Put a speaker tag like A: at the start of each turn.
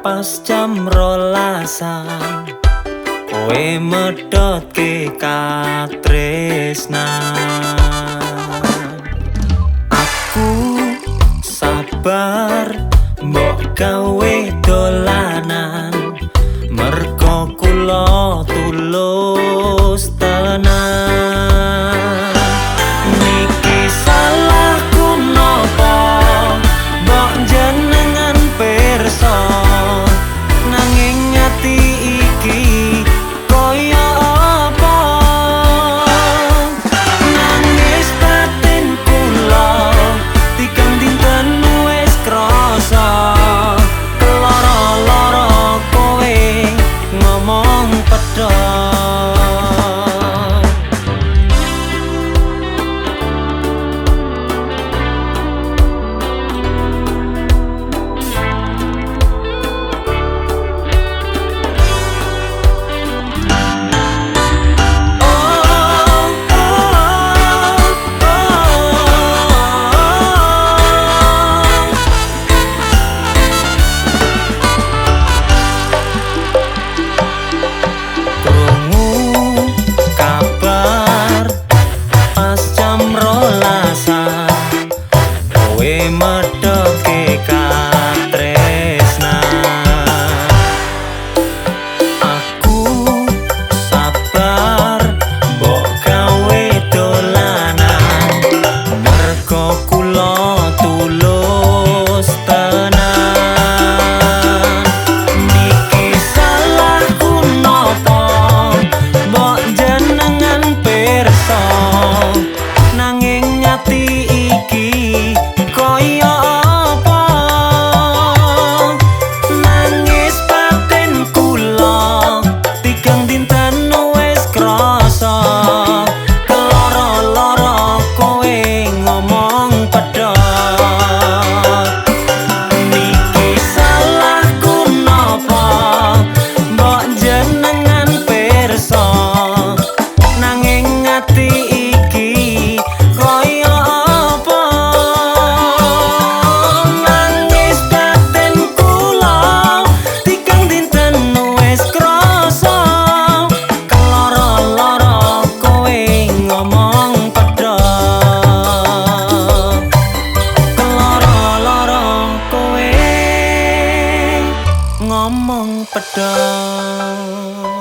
A: Pas jam rolasan. Kowe medot ke katresna. Aku sabar Mbok gawe องประด
B: อง